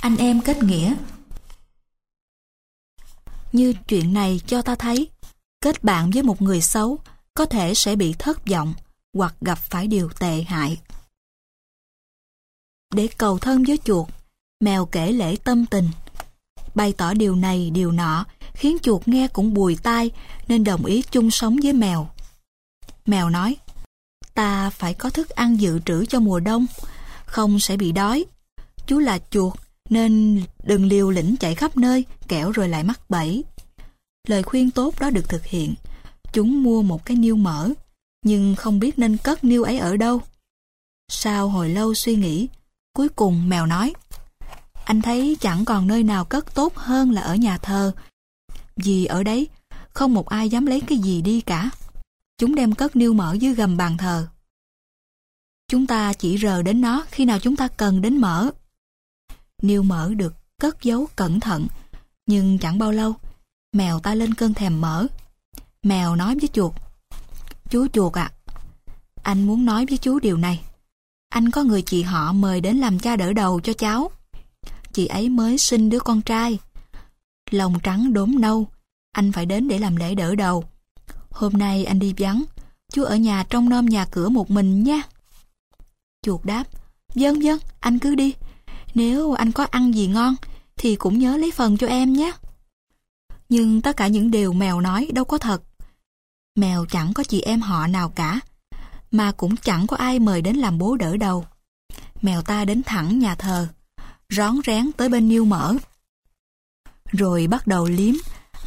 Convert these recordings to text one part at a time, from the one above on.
anh em kết nghĩa. Như chuyện này cho ta thấy, kết bạn với một người xấu có thể sẽ bị thất vọng hoặc gặp phải điều tệ hại. Để cầu thân với chuột, mèo kể lễ tâm tình. Bày tỏ điều này điều nọ khiến chuột nghe cũng bùi tai nên đồng ý chung sống với mèo. Mèo nói, ta phải có thức ăn dự trữ cho mùa đông, không sẽ bị đói. Chú là chuột nên đừng liều lĩnh chạy khắp nơi kẻo rồi lại mắc bẫy. Lời khuyên tốt đó được thực hiện. Chúng mua một cái niêu mỡ, nhưng không biết nên cất niêu ấy ở đâu. Sau hồi lâu suy nghĩ, cuối cùng mèo nói, anh thấy chẳng còn nơi nào cất tốt hơn là ở nhà thờ. Vì ở đấy, không một ai dám lấy cái gì đi cả. Chúng đem cất niêu mỡ dưới gầm bàn thờ. Chúng ta chỉ rờ đến nó khi nào chúng ta cần đến mỡ. Niêu mỡ được cất giấu cẩn thận, nhưng chẳng bao lâu, mèo ta lên cơn thèm mỡ. Mèo nói với chuột, Chú chuột ạ, anh muốn nói với chú điều này. Anh có người chị họ mời đến làm cha đỡ đầu cho cháu. Chị ấy mới sinh đứa con trai. Lòng trắng đốm nâu, anh phải đến để làm lễ đỡ đầu. Hôm nay anh đi vắng, chú ở nhà trong nom nhà cửa một mình nha. Chuột đáp, Vâng vâng, anh cứ đi. Nếu anh có ăn gì ngon, thì cũng nhớ lấy phần cho em nhé. Nhưng tất cả những điều mèo nói đâu có thật. Mèo chẳng có chị em họ nào cả, mà cũng chẳng có ai mời đến làm bố đỡ đầu. Mèo ta đến thẳng nhà thờ, rón rén tới bên niêu mỡ. Rồi bắt đầu liếm,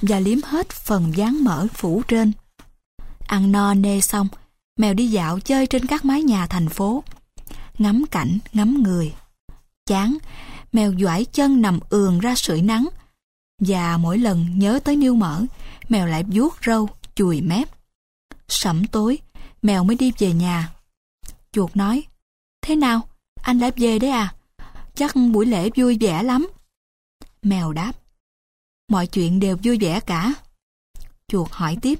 và liếm hết phần dáng mỡ phủ trên. Ăn no nê xong, mèo đi dạo chơi trên các mái nhà thành phố. Ngắm cảnh, ngắm người. Chán, mèo duỗi chân nằm ườn ra sưởi nắng. Và mỗi lần nhớ tới niêu mỡ, mèo lại vuốt râu, chùi mép. Sẩm tối, mèo mới đi về nhà. Chuột nói, thế nào, anh đã về đấy à? Chắc buổi lễ vui vẻ lắm. Mèo đáp, mọi chuyện đều vui vẻ cả. Chuột hỏi tiếp,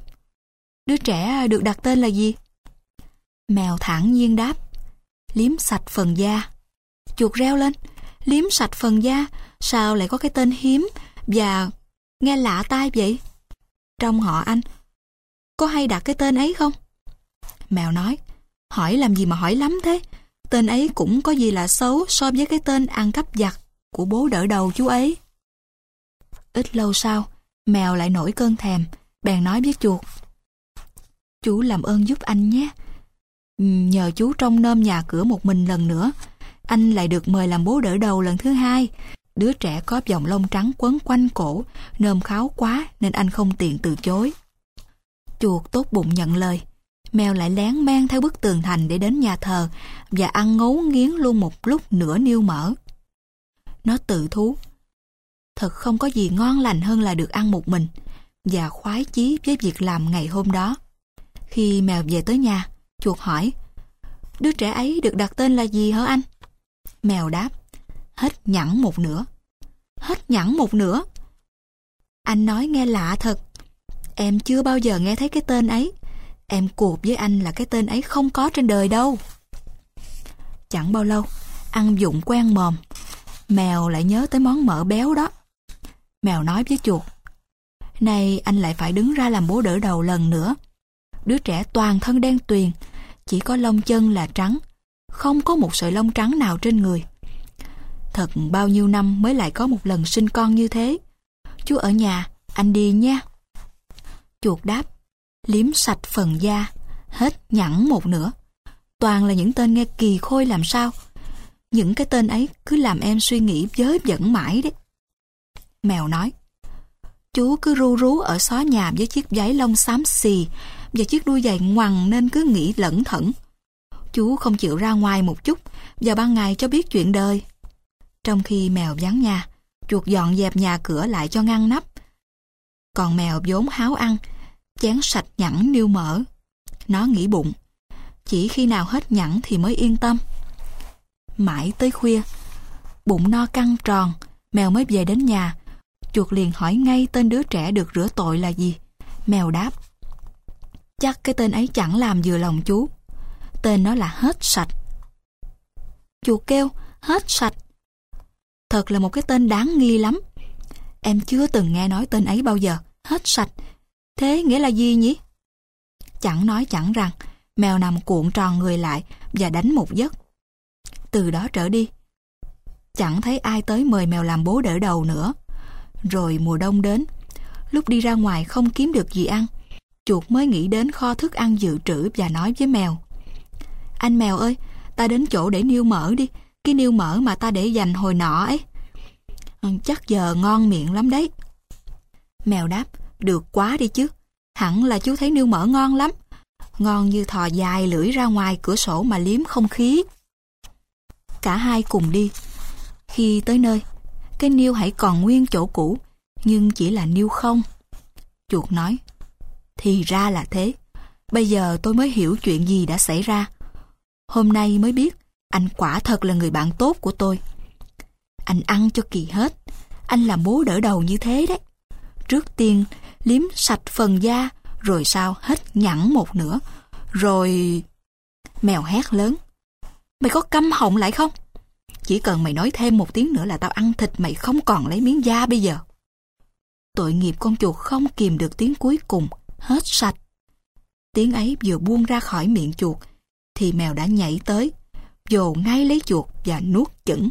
đứa trẻ được đặt tên là gì? Mèo thẳng nhiên đáp, liếm sạch phần da. Chuột reo lên, liếm sạch phần da, sao lại có cái tên hiếm và nghe lạ tai vậy? Trong họ anh, có hay đặt cái tên ấy không? Mèo nói, hỏi làm gì mà hỏi lắm thế? Tên ấy cũng có gì là xấu so với cái tên ăn cắp giặt của bố đỡ đầu chú ấy. Ít lâu sau, mèo lại nổi cơn thèm, bèn nói với chuột. Chú làm ơn giúp anh nhé. Nhờ chú trông nơm nhà cửa một mình lần nữa, anh lại được mời làm bố đỡ đầu lần thứ hai. Đứa trẻ có vòng lông trắng quấn quanh cổ, nơm kháo quá nên anh không tiện từ chối. Chuột tốt bụng nhận lời. Mèo lại lén men theo bức tường thành để đến nhà thờ và ăn ngấu nghiến luôn một lúc nửa niêu mỡ. Nó tự thú. Thật không có gì ngon lành hơn là được ăn một mình và khoái chí với việc làm ngày hôm đó. Khi mèo về tới nhà, chuột hỏi Đứa trẻ ấy được đặt tên là gì hả anh? Mèo đáp, Hết nhẵn một nửa. Hết nhẵn một nửa? Anh nói nghe lạ thật. Em chưa bao giờ nghe thấy cái tên ấy. Em cuộc với anh là cái tên ấy không có trên đời đâu. Chẳng bao lâu, Ăn dụng quen mồm. Mèo lại nhớ tới món mỡ béo đó. Mèo nói với chuột Này anh lại phải đứng ra làm bố đỡ đầu lần nữa. Đứa trẻ toàn thân đen tuyền, Chỉ có lông chân là trắng không có một sợi lông trắng nào trên người Thật bao nhiêu năm mới lại có một lần sinh con như thế Chú ở nhà, anh đi nha Chuột đáp, liếm sạch phần da, hết nhẵn một nửa. Toàn là những tên nghe kỳ khôi làm sao. Những cái tên ấy cứ làm em suy nghĩ giới dẫn mãi đấy. Mèo nói, chú cứ ru rú ở xó nhà với chiếc giấy lông xám xì và chiếc đuôi giày ngoằn nên cứ nghĩ lẩn thẩn. Chú không chịu ra ngoài một chút vào ban ngày cho biết chuyện đời. Trong khi mèo vắng nhà, chuột dọn dẹp nhà cửa lại cho ngăn nắp. Còn mèo vốn háo ăn chén sạch nhẵn niêu mỡ. Nó nghĩ bụng, chỉ khi nào hết nhẵn thì mới yên tâm. Mãi tới khuya, bụng no căng tròn, mèo mới về đến nhà. Chuột liền hỏi ngay tên đứa trẻ được rửa tội là gì. Mèo đáp, chắc cái tên ấy chẳng làm vừa lòng chú. Tên nó là hết sạch. Chuột kêu, hết sạch. Thật là một cái tên đáng nghi lắm. Em chưa từng nghe nói tên ấy bao giờ. Hết sạch. Thế nghĩa là gì nhỉ? Chẳng nói chẳng rằng, mèo nằm cuộn tròn người lại và đánh một giấc. Từ đó trở đi, chẳng thấy ai tới mời mèo làm bố đỡ đầu nữa. Rồi mùa đông đến, lúc đi ra ngoài không kiếm được gì ăn, chuột mới nghĩ đến kho thức ăn dự trữ và nói với mèo. Anh mèo ơi, ta đến chỗ để niêu mỡ đi, cái niêu mỡ mà ta để dành hồi nọ ấy. Ừ, chắc giờ ngon miệng lắm đấy. Mèo đáp, được quá đi chứ, hẳn là chú thấy niêu mỡ ngon lắm. Ngon như thò dài lưỡi ra ngoài cửa sổ mà liếm không khí. Cả hai cùng đi. Khi tới nơi, cái niêu hãy còn nguyên chỗ cũ, nhưng chỉ là niêu không. Chuột nói, thì ra là thế. Bây giờ tôi mới hiểu chuyện gì đã xảy ra. Hôm nay mới biết, anh quả thật là người bạn tốt của tôi. Anh ăn cho kỳ hết. Anh làm bố đỡ đầu như thế đấy. Trước tiên, liếm sạch phần da, rồi sao hết nhẵn một nửa. Rồi... Mèo hét lớn. Mày có câm họng lại không? Chỉ cần mày nói thêm một tiếng nữa là tao ăn thịt mày không còn lấy miếng da bây giờ. Tội nghiệp con chuột không kìm được tiếng cuối cùng, hết sạch. Tiếng ấy vừa buông ra khỏi miệng chuột, thì mèo đã nhảy tới, vồ ngay lấy chuột và nuốt chửng.